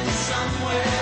somewhere.